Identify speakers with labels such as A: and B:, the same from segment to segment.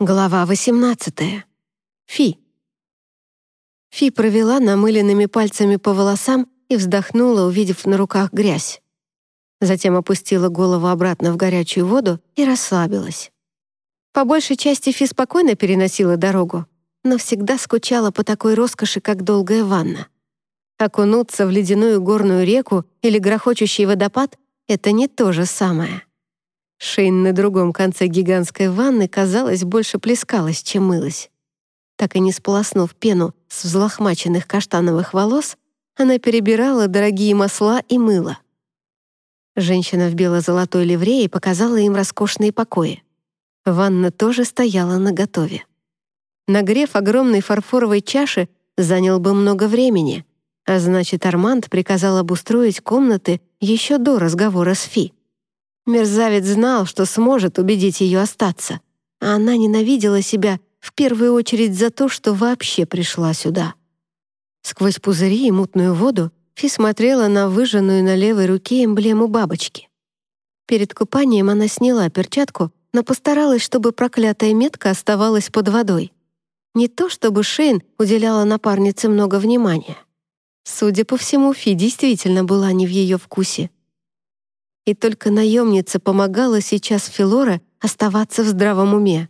A: Глава 18. Фи. Фи провела намыленными пальцами по волосам и вздохнула, увидев на руках грязь. Затем опустила голову обратно в горячую воду и расслабилась. По большей части Фи спокойно переносила дорогу, но всегда скучала по такой роскоши, как долгая ванна. Окунуться в ледяную горную реку или грохочущий водопад — это не то же самое. Шейн на другом конце гигантской ванны, казалось, больше плескалась, чем мылась. Так и не сполоснув пену с взлохмаченных каштановых волос, она перебирала дорогие масла и мыло. Женщина в бело-золотой ливрее показала им роскошные покои. Ванна тоже стояла наготове. Нагрев огромной фарфоровой чаши занял бы много времени, а значит, Арманд приказал обустроить комнаты еще до разговора с Фи. Мерзавец знал, что сможет убедить ее остаться, а она ненавидела себя в первую очередь за то, что вообще пришла сюда. Сквозь пузыри и мутную воду Фи смотрела на выжженную на левой руке эмблему бабочки. Перед купанием она сняла перчатку, но постаралась, чтобы проклятая метка оставалась под водой. Не то чтобы Шейн уделяла напарнице много внимания. Судя по всему, Фи действительно была не в ее вкусе и только наемница помогала сейчас Филора оставаться в здравом уме.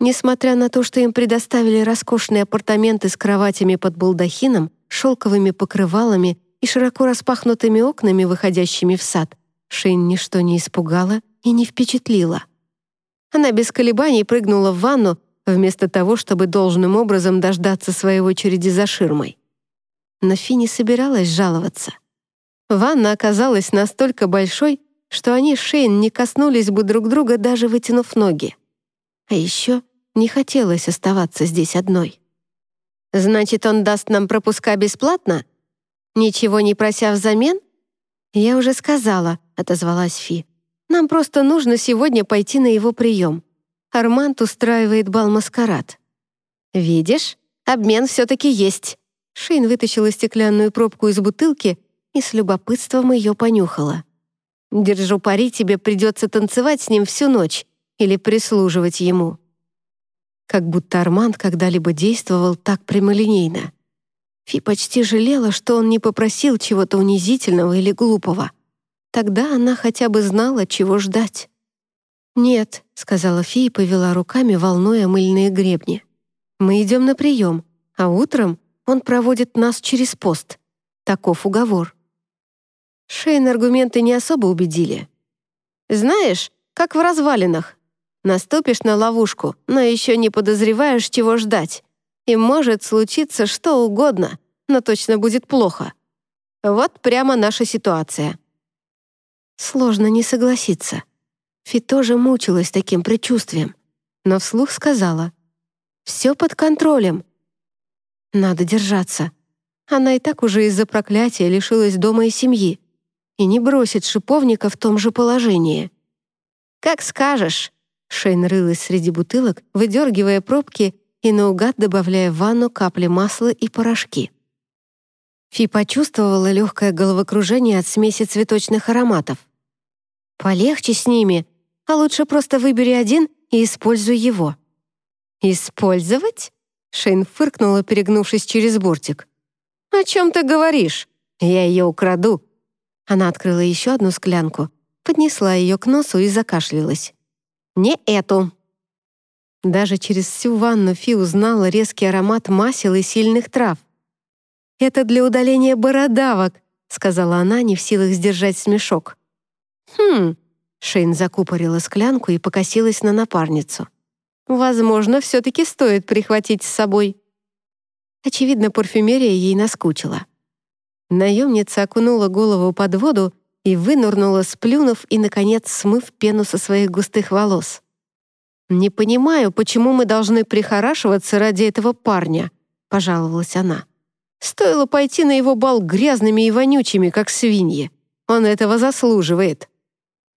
A: Несмотря на то, что им предоставили роскошные апартаменты с кроватями под балдахином, шелковыми покрывалами и широко распахнутыми окнами, выходящими в сад, Шейн ничто не испугала и не впечатлила. Она без колебаний прыгнула в ванну, вместо того, чтобы должным образом дождаться своей очереди за ширмой. Но Фи не собиралась жаловаться — Ванна оказалась настолько большой, что они с Шейн не коснулись бы друг друга, даже вытянув ноги. А еще не хотелось оставаться здесь одной. «Значит, он даст нам пропуска бесплатно? Ничего не прося взамен?» «Я уже сказала», — отозвалась Фи. «Нам просто нужно сегодня пойти на его прием. Арманд устраивает бал-маскарад». «Видишь, обмен все-таки есть». Шейн вытащила стеклянную пробку из бутылки и с любопытством ее понюхала. «Держу пари, тебе придется танцевать с ним всю ночь или прислуживать ему». Как будто Арманд когда-либо действовал так прямолинейно. Фи почти жалела, что он не попросил чего-то унизительного или глупого. Тогда она хотя бы знала, чего ждать. «Нет», — сказала Фи и повела руками, волнуя мыльные гребни. «Мы идем на прием, а утром он проводит нас через пост. Таков уговор». Шейн аргументы не особо убедили. «Знаешь, как в развалинах. Наступишь на ловушку, но еще не подозреваешь, чего ждать. И может случиться что угодно, но точно будет плохо. Вот прямо наша ситуация». Сложно не согласиться. Фи тоже мучилась таким предчувствием, но вслух сказала «Все под контролем». Надо держаться. Она и так уже из-за проклятия лишилась дома и семьи и не бросит шиповника в том же положении. «Как скажешь», — Шейн рылась среди бутылок, выдергивая пробки и наугад добавляя в ванну капли масла и порошки. Фи почувствовала легкое головокружение от смеси цветочных ароматов. «Полегче с ними, а лучше просто выбери один и используй его». «Использовать?» — Шейн фыркнула, перегнувшись через бортик. «О чем ты говоришь? Я ее украду она открыла еще одну склянку, поднесла ее к носу и закашлялась. «Не эту!» Даже через всю ванну Фи узнала резкий аромат масел и сильных трав. «Это для удаления бородавок», — сказала она, не в силах сдержать смешок. «Хм...» — Шейн закупорила склянку и покосилась на напарницу. «Возможно, все-таки стоит прихватить с собой». Очевидно, парфюмерия ей наскучила. Наемница окунула голову под воду и вынырнула, сплюнув и, наконец, смыв пену со своих густых волос. «Не понимаю, почему мы должны прихорашиваться ради этого парня», — пожаловалась она. «Стоило пойти на его бал грязными и вонючими, как свиньи. Он этого заслуживает».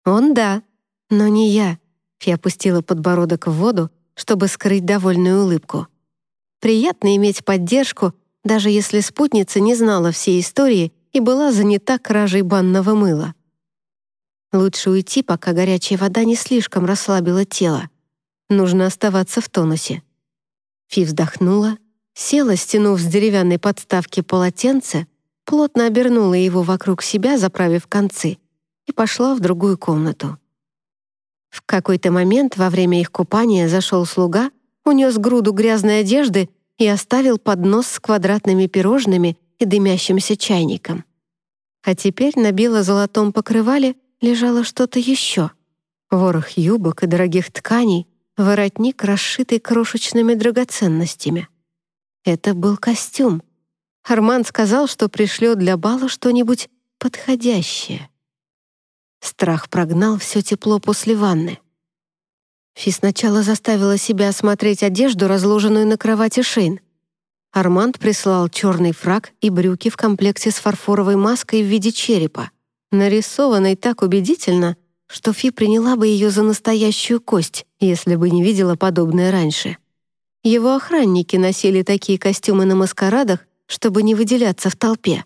A: «Он да, но не я», — Фи опустила подбородок в воду, чтобы скрыть довольную улыбку. «Приятно иметь поддержку, даже если спутница не знала всей истории и была занята кражей банного мыла. Лучше уйти, пока горячая вода не слишком расслабила тело. нужно оставаться в тонусе. Фи вздохнула, села, стянув с деревянной подставки полотенце, плотно обернула его вокруг себя, заправив концы, и пошла в другую комнату. В какой-то момент во время их купания зашел слуга, унес груду грязной одежды и оставил поднос с квадратными пирожными и дымящимся чайником. А теперь на бело-золотом покрывале лежало что-то еще. Ворох юбок и дорогих тканей, воротник, расшитый крошечными драгоценностями. Это был костюм. Арман сказал, что пришлет для бала что-нибудь подходящее. Страх прогнал все тепло после ванны. Фи сначала заставила себя осмотреть одежду, разложенную на кровати Шейн. Арманд прислал черный фраг и брюки в комплекте с фарфоровой маской в виде черепа, нарисованной так убедительно, что Фи приняла бы ее за настоящую кость, если бы не видела подобное раньше. Его охранники носили такие костюмы на маскарадах, чтобы не выделяться в толпе.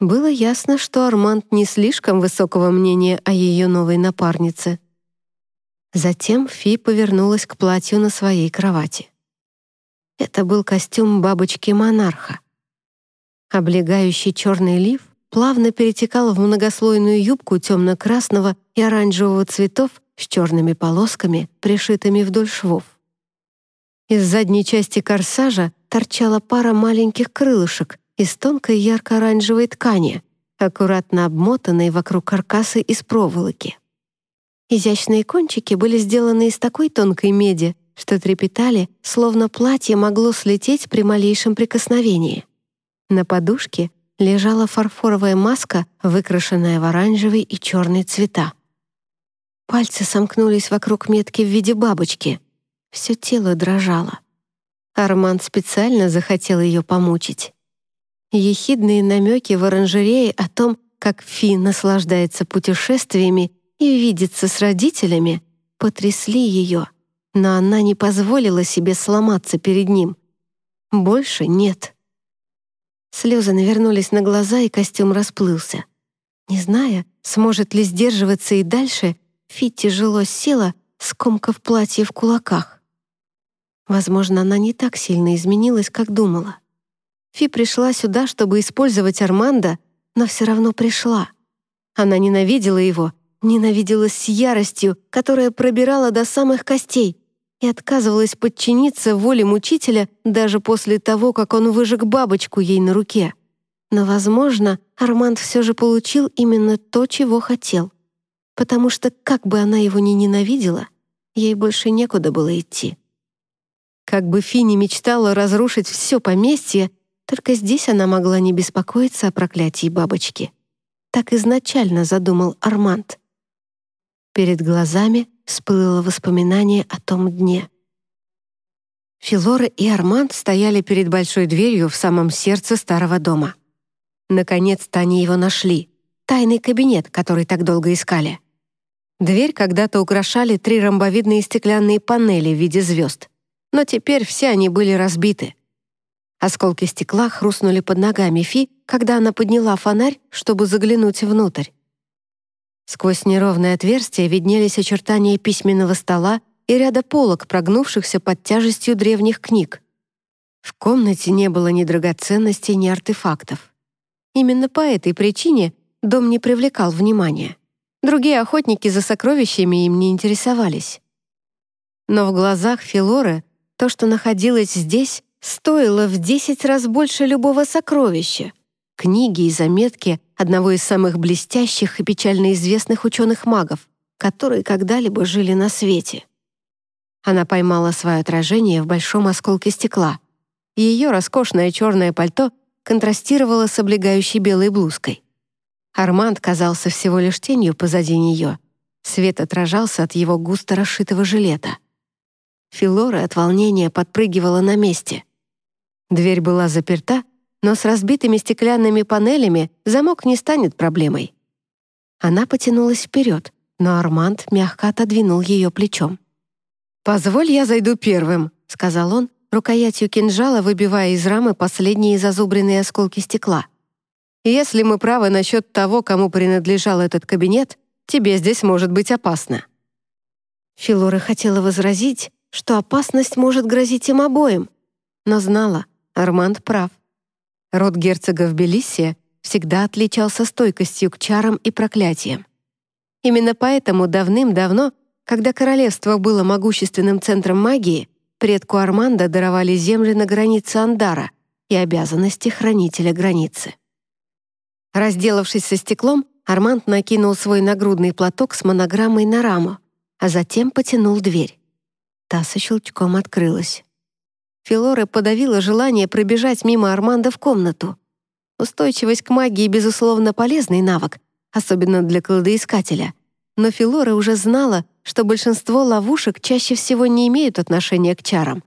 A: Было ясно, что Арманд не слишком высокого мнения о ее новой напарнице. Затем Фи повернулась к платью на своей кровати. Это был костюм бабочки-монарха. Облегающий черный лиф плавно перетекал в многослойную юбку темно-красного и оранжевого цветов с черными полосками, пришитыми вдоль швов. Из задней части корсажа торчала пара маленьких крылышек из тонкой ярко-оранжевой ткани, аккуратно обмотанной вокруг каркаса из проволоки. Изящные кончики были сделаны из такой тонкой меди, что трепетали, словно платье могло слететь при малейшем прикосновении. На подушке лежала фарфоровая маска, выкрашенная в оранжевый и черный цвета. Пальцы сомкнулись вокруг метки в виде бабочки. Все тело дрожало. Арман специально захотел ее помучить. Ехидные намеки в оранжерее о том, как Фи наслаждается путешествиями и видеться с родителями, потрясли ее, но она не позволила себе сломаться перед ним. Больше нет. Слезы навернулись на глаза, и костюм расплылся. Не зная, сможет ли сдерживаться и дальше, Фи тяжело села, скомкав платье в кулаках. Возможно, она не так сильно изменилась, как думала. Фи пришла сюда, чтобы использовать Арманда, но все равно пришла. Она ненавидела его ненавидела с яростью, которая пробирала до самых костей, и отказывалась подчиниться воле мучителя даже после того, как он выжег бабочку ей на руке. Но, возможно, Арманд все же получил именно то, чего хотел. Потому что, как бы она его ни ненавидела, ей больше некуда было идти. Как бы Фини мечтала разрушить все поместье, только здесь она могла не беспокоиться о проклятии бабочки. Так изначально задумал Арманд. Перед глазами всплыло воспоминание о том дне. Филора и Арманд стояли перед большой дверью в самом сердце старого дома. Наконец-то они его нашли. Тайный кабинет, который так долго искали. Дверь когда-то украшали три ромбовидные стеклянные панели в виде звезд, но теперь все они были разбиты. Осколки стекла хрустнули под ногами Фи, когда она подняла фонарь, чтобы заглянуть внутрь. Сквозь неровное отверстие виднелись очертания письменного стола и ряда полок, прогнувшихся под тяжестью древних книг. В комнате не было ни драгоценностей, ни артефактов. Именно по этой причине дом не привлекал внимания. Другие охотники за сокровищами им не интересовались. Но в глазах Филоры то, что находилось здесь, стоило в десять раз больше любого сокровища — книги и заметки одного из самых блестящих и печально известных ученых-магов, которые когда-либо жили на свете. Она поймала свое отражение в большом осколке стекла. Ее роскошное черное пальто контрастировало с облегающей белой блузкой. Арманд казался всего лишь тенью позади нее. Свет отражался от его густо расшитого жилета. Филора от волнения подпрыгивала на месте. Дверь была заперта, но с разбитыми стеклянными панелями замок не станет проблемой. Она потянулась вперед, но Арманд мягко отодвинул ее плечом. «Позволь, я зайду первым», — сказал он, рукоятью кинжала выбивая из рамы последние зазубренные осколки стекла. «Если мы правы насчет того, кому принадлежал этот кабинет, тебе здесь может быть опасно». Филора хотела возразить, что опасность может грозить им обоим, но знала, Арманд прав. Род герцога в Белиссия всегда отличался стойкостью к чарам и проклятиям. Именно поэтому давным-давно, когда королевство было могущественным центром магии, предку Арманда даровали земли на границе Андара и обязанности хранителя границы. Разделавшись со стеклом, Арманд накинул свой нагрудный платок с монограммой на раму, а затем потянул дверь. Та со щелчком открылась. Филора подавила желание пробежать мимо Арманда в комнату. Устойчивость к магии, безусловно, полезный навык, особенно для кладоискателя. Но Филора уже знала, что большинство ловушек чаще всего не имеют отношения к чарам.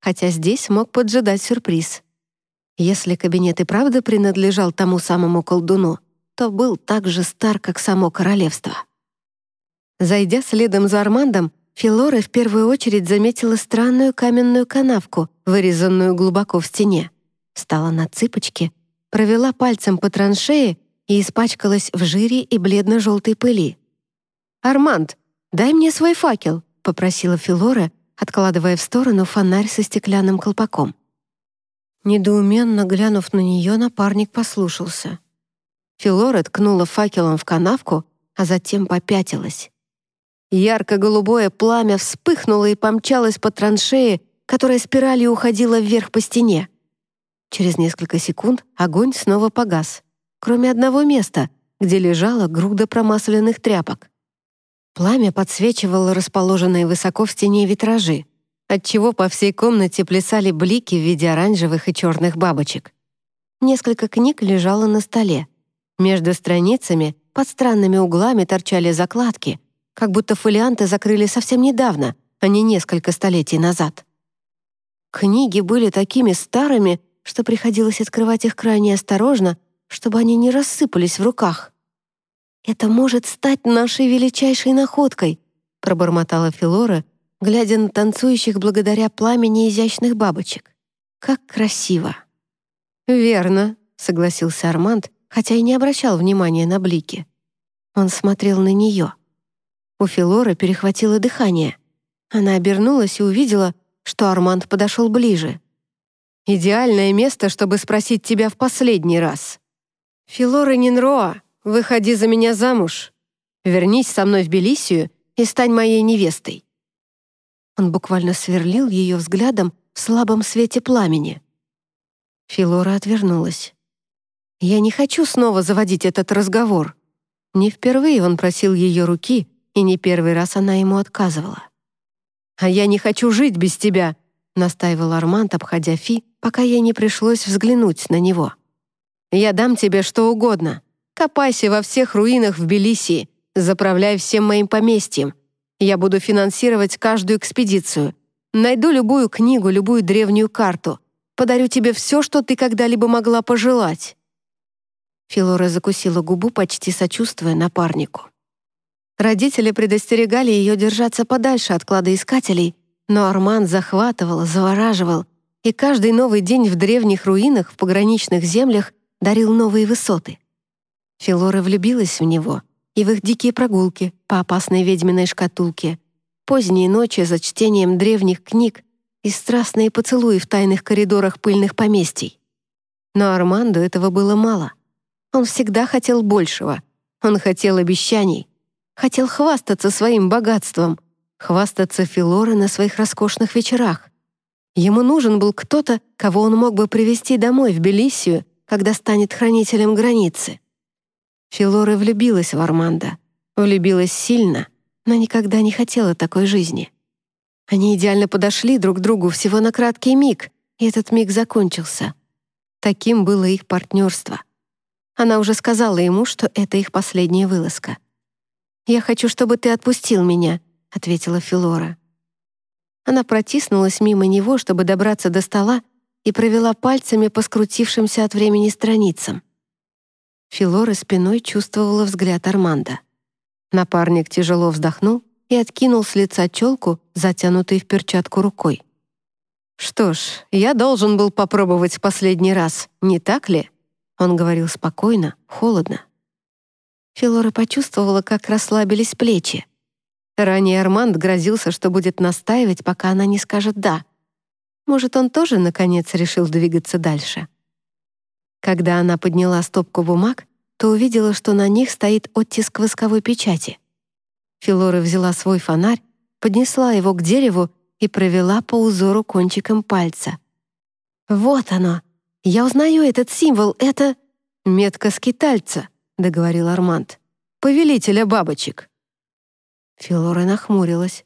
A: Хотя здесь мог поджидать сюрприз. Если кабинет и правда принадлежал тому самому колдуну, то был так же стар, как само королевство. Зайдя следом за Армандом, Филора в первую очередь заметила странную каменную канавку, вырезанную глубоко в стене. Встала на цыпочки, провела пальцем по траншее и испачкалась в жире и бледно-желтой пыли. «Арманд, дай мне свой факел», — попросила Филора, откладывая в сторону фонарь со стеклянным колпаком. Недоуменно глянув на нее, напарник послушался. Филора ткнула факелом в канавку, а затем попятилась. Ярко-голубое пламя вспыхнуло и помчалось по траншее, которая спиралью уходила вверх по стене. Через несколько секунд огонь снова погас, кроме одного места, где лежала груда промасленных тряпок. Пламя подсвечивало расположенные высоко в стене витражи, отчего по всей комнате плясали блики в виде оранжевых и черных бабочек. Несколько книг лежало на столе. Между страницами под странными углами торчали закладки — как будто фолианты закрыли совсем недавно, а не несколько столетий назад. Книги были такими старыми, что приходилось открывать их крайне осторожно, чтобы они не рассыпались в руках. «Это может стать нашей величайшей находкой», пробормотала Филора, глядя на танцующих благодаря пламени изящных бабочек. «Как красиво!» «Верно», — согласился Арманд, хотя и не обращал внимания на блики. Он смотрел на нее. У Филоры перехватило дыхание. Она обернулась и увидела, что Арманд подошел ближе. «Идеальное место, чтобы спросить тебя в последний раз. Филора Нинроа, выходи за меня замуж. Вернись со мной в Белисию и стань моей невестой». Он буквально сверлил ее взглядом в слабом свете пламени. Филора отвернулась. «Я не хочу снова заводить этот разговор». Не впервые он просил ее руки, и не первый раз она ему отказывала. «А я не хочу жить без тебя», — настаивал Арманд, обходя Фи, пока ей не пришлось взглянуть на него. «Я дам тебе что угодно. Копайся во всех руинах в Белисии, заправляй всем моим поместьем. Я буду финансировать каждую экспедицию. Найду любую книгу, любую древнюю карту. Подарю тебе все, что ты когда-либо могла пожелать». Филора закусила губу, почти сочувствуя напарнику. Родители предостерегали ее держаться подальше от кладоискателей, но Арман захватывал, завораживал, и каждый новый день в древних руинах в пограничных землях дарил новые высоты. Филора влюбилась в него и в их дикие прогулки по опасной ведьминой шкатулке, поздние ночи за чтением древних книг и страстные поцелуи в тайных коридорах пыльных поместий. Но Арманду этого было мало. Он всегда хотел большего. Он хотел обещаний, Хотел хвастаться своим богатством, хвастаться Филора на своих роскошных вечерах. Ему нужен был кто-то, кого он мог бы привести домой в Белиссию, когда станет хранителем границы. Филора влюбилась в Арманда. Влюбилась сильно, но никогда не хотела такой жизни. Они идеально подошли друг к другу всего на краткий миг, и этот миг закончился. Таким было их партнерство. Она уже сказала ему, что это их последняя вылазка. «Я хочу, чтобы ты отпустил меня», — ответила Филора. Она протиснулась мимо него, чтобы добраться до стола, и провела пальцами по скрутившимся от времени страницам. Филора спиной чувствовала взгляд Арманда. Напарник тяжело вздохнул и откинул с лица челку, затянутой в перчатку рукой. «Что ж, я должен был попробовать в последний раз, не так ли?» Он говорил спокойно, холодно. Филора почувствовала, как расслабились плечи. Ранее Арманд грозился, что будет настаивать, пока она не скажет «да». Может, он тоже, наконец, решил двигаться дальше? Когда она подняла стопку бумаг, то увидела, что на них стоит оттиск восковой печати. Филора взяла свой фонарь, поднесла его к дереву и провела по узору кончиком пальца. «Вот оно! Я узнаю этот символ, это...» «Метка скитальца», — договорил Арманд. «Повелителя бабочек». Филора нахмурилась.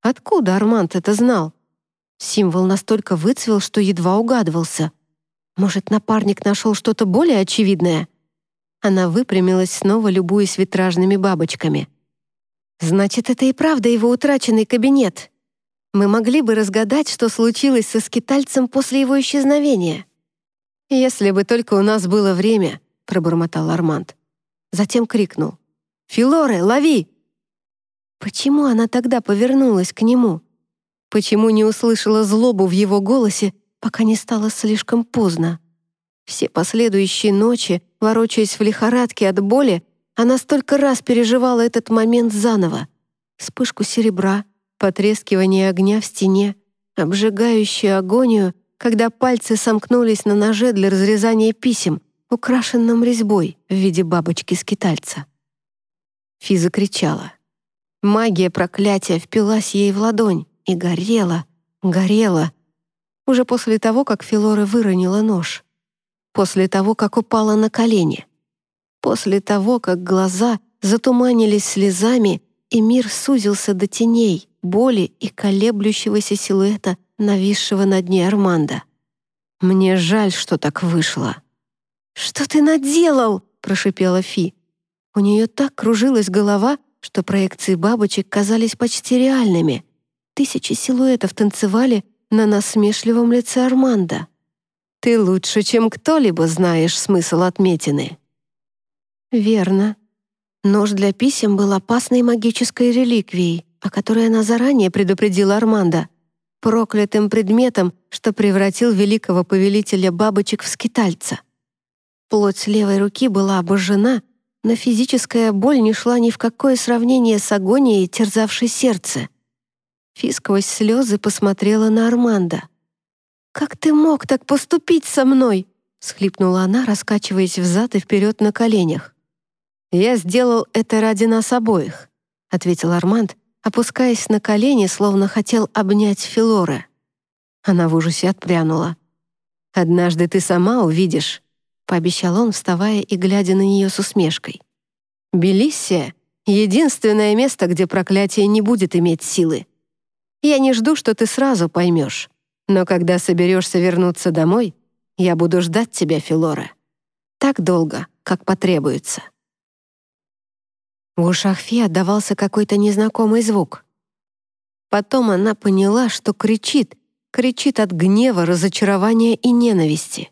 A: Откуда Арманд это знал? Символ настолько выцвел, что едва угадывался. Может, напарник нашел что-то более очевидное? Она выпрямилась, снова любуясь витражными бабочками. «Значит, это и правда его утраченный кабинет. Мы могли бы разгадать, что случилось со скитальцем после его исчезновения». «Если бы только у нас было время», — пробормотал Арманд. Затем крикнул. «Филоре, лови!» Почему она тогда повернулась к нему? Почему не услышала злобу в его голосе, пока не стало слишком поздно? Все последующие ночи, ворочаясь в лихорадке от боли, она столько раз переживала этот момент заново. Вспышку серебра, потрескивание огня в стене, обжигающую агонию, когда пальцы сомкнулись на ноже для разрезания писем, украшенном резьбой в виде бабочки-скитальца. Фи закричала. Магия проклятия впилась ей в ладонь и горела, горела. Уже после того, как Филора выронила нож. После того, как упала на колени. После того, как глаза затуманились слезами, и мир сузился до теней, боли и колеблющегося силуэта, нависшего над ней Арманда. «Мне жаль, что так вышло». «Что ты наделал?» — прошипела Фи. У нее так кружилась голова, что проекции бабочек казались почти реальными. Тысячи силуэтов танцевали на насмешливом лице Арманда. «Ты лучше, чем кто-либо знаешь смысл отметины». «Верно. Нож для писем был опасной магической реликвией, о которой она заранее предупредила Арманда, проклятым предметом, что превратил великого повелителя бабочек в скитальца. Плоть левой руки была обожжена, но физическая боль не шла ни в какое сравнение с агонией, терзавшей сердце. Фи сквозь слезы посмотрела на Арманда. «Как ты мог так поступить со мной?» — схлипнула она, раскачиваясь взад и вперед на коленях. «Я сделал это ради нас обоих», — ответил Арманд, опускаясь на колени, словно хотел обнять Филора. Она в ужасе отпрянула. «Однажды ты сама увидишь, — пообещал он, вставая и глядя на нее с усмешкой. «Белиссия — единственное место, где проклятие не будет иметь силы. Я не жду, что ты сразу поймешь, но когда соберешься вернуться домой, я буду ждать тебя, Филора. Так долго, как потребуется». В ушах Фи отдавался какой-то незнакомый звук. Потом она поняла, что кричит, кричит от гнева, разочарования и ненависти.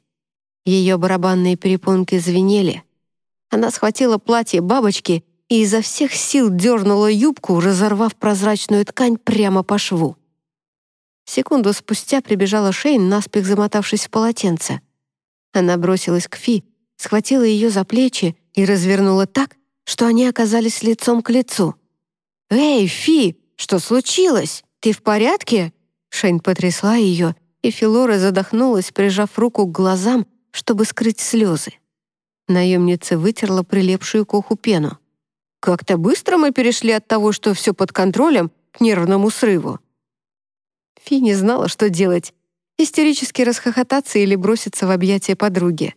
A: Ее барабанные перепонки звенели. Она схватила платье бабочки и изо всех сил дернула юбку, разорвав прозрачную ткань прямо по шву. Секунду спустя прибежала Шейн, наспех замотавшись в полотенце. Она бросилась к Фи, схватила ее за плечи и развернула так, что они оказались лицом к лицу. «Эй, Фи, что случилось? Ты в порядке?» Шейн потрясла ее, и Филора задохнулась, прижав руку к глазам чтобы скрыть слезы. Наемница вытерла прилепшую к уху пену. «Как-то быстро мы перешли от того, что все под контролем, к нервному срыву». Фи не знала, что делать — истерически расхохотаться или броситься в объятия подруги.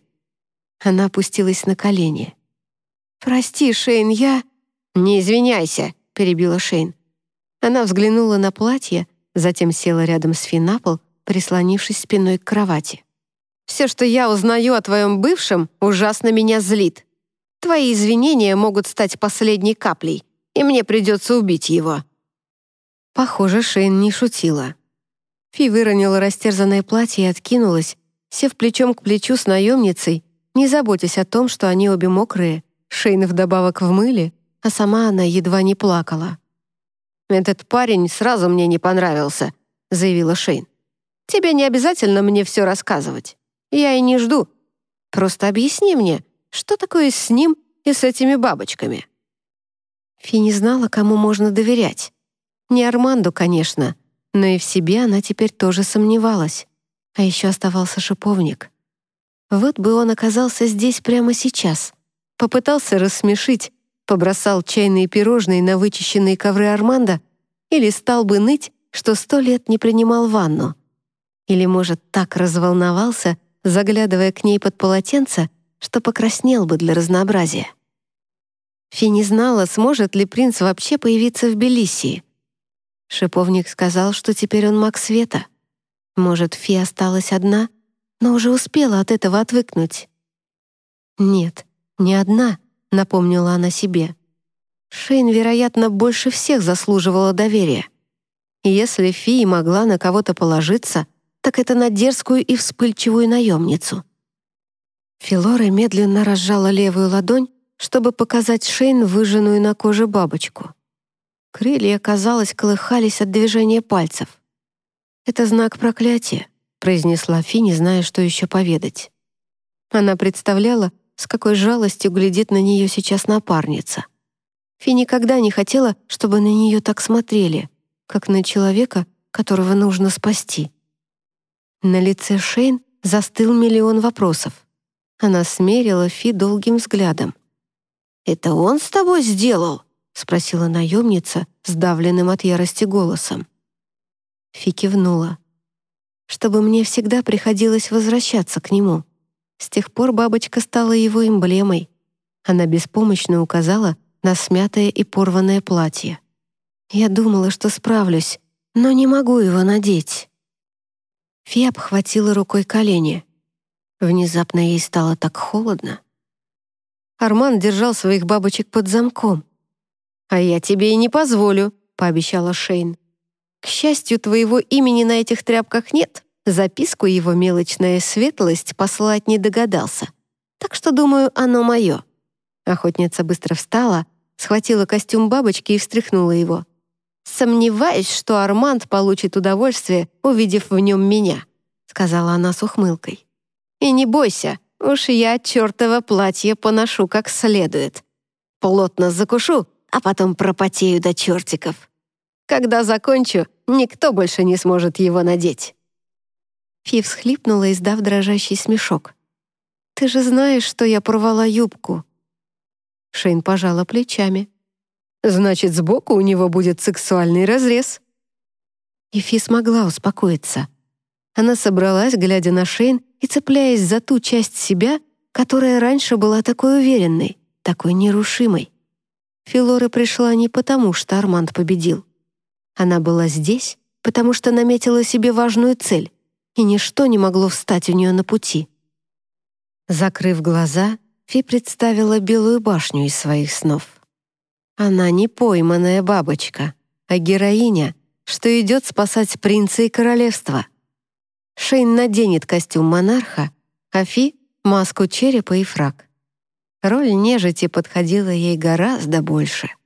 A: Она опустилась на колени. «Прости, Шейн, я...» «Не извиняйся», — перебила Шейн. Она взглянула на платье, затем села рядом с Фи на пол, прислонившись спиной к кровати. Все, что я узнаю о твоем бывшем, ужасно меня злит. Твои извинения могут стать последней каплей, и мне придется убить его». Похоже, Шейн не шутила. Фи выронила растерзанное платье и откинулась, сев плечом к плечу с наемницей, не заботясь о том, что они обе мокрые, Шейн вдобавок в мыле, а сама она едва не плакала. «Этот парень сразу мне не понравился», — заявила Шейн. «Тебе не обязательно мне все рассказывать». Я и не жду. Просто объясни мне, что такое с ним и с этими бабочками?» Фи не знала, кому можно доверять Не Арманду, конечно, но и в себе она теперь тоже сомневалась. А еще оставался шиповник. Вот бы он оказался здесь прямо сейчас. Попытался рассмешить, побросал чайные пирожные на вычищенные ковры Арманда или стал бы ныть, что сто лет не принимал ванну. Или, может, так разволновался, заглядывая к ней под полотенце, что покраснел бы для разнообразия. Фи не знала, сможет ли принц вообще появиться в Белиссии. Шиповник сказал, что теперь он маг света. Может, Фи осталась одна, но уже успела от этого отвыкнуть. Нет, не одна, напомнила она себе. Шейн, вероятно, больше всех заслуживала доверия. И если Фи могла на кого-то положиться, так это на дерзкую и вспыльчивую наемницу. Филора медленно разжала левую ладонь, чтобы показать Шейн выжженную на коже бабочку. Крылья, казалось, колыхались от движения пальцев. «Это знак проклятия», — произнесла Фи, не зная, что еще поведать. Она представляла, с какой жалостью глядит на нее сейчас напарница. Фи никогда не хотела, чтобы на нее так смотрели, как на человека, которого нужно спасти. На лице Шейн застыл миллион вопросов. Она смерила Фи долгим взглядом. «Это он с тобой сделал?» — спросила наемница, сдавленным от ярости голосом. Фи кивнула. «Чтобы мне всегда приходилось возвращаться к нему. С тех пор бабочка стала его эмблемой. Она беспомощно указала на смятое и порванное платье. Я думала, что справлюсь, но не могу его надеть». Фи обхватила рукой колени. Внезапно ей стало так холодно. Арман держал своих бабочек под замком. «А я тебе и не позволю», — пообещала Шейн. «К счастью, твоего имени на этих тряпках нет. Записку его мелочная светлость послать не догадался. Так что, думаю, оно мое». Охотница быстро встала, схватила костюм бабочки и встряхнула его. «Сомневаюсь, что Арманд получит удовольствие, увидев в нем меня», — сказала она с ухмылкой. «И не бойся, Уж я чертово платье поношу как следует. Плотно закушу, а потом пропотею до чертиков. Когда закончу, никто больше не сможет его надеть». Фи всхлипнула, издав дрожащий смешок. «Ты же знаешь, что я порвала юбку». Шейн пожала плечами. «Значит, сбоку у него будет сексуальный разрез». И Фи смогла успокоиться. Она собралась, глядя на Шейн, и цепляясь за ту часть себя, которая раньше была такой уверенной, такой нерушимой. Филора пришла не потому, что Арманд победил. Она была здесь, потому что наметила себе важную цель, и ничто не могло встать у нее на пути. Закрыв глаза, Фи представила белую башню из своих снов. Она не пойманная бабочка, а героиня, что идет спасать принца и королевство — Шейн наденет костюм монарха, а Фи — маску черепа и фраг. Роль нежити подходила ей гораздо больше —